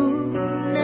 who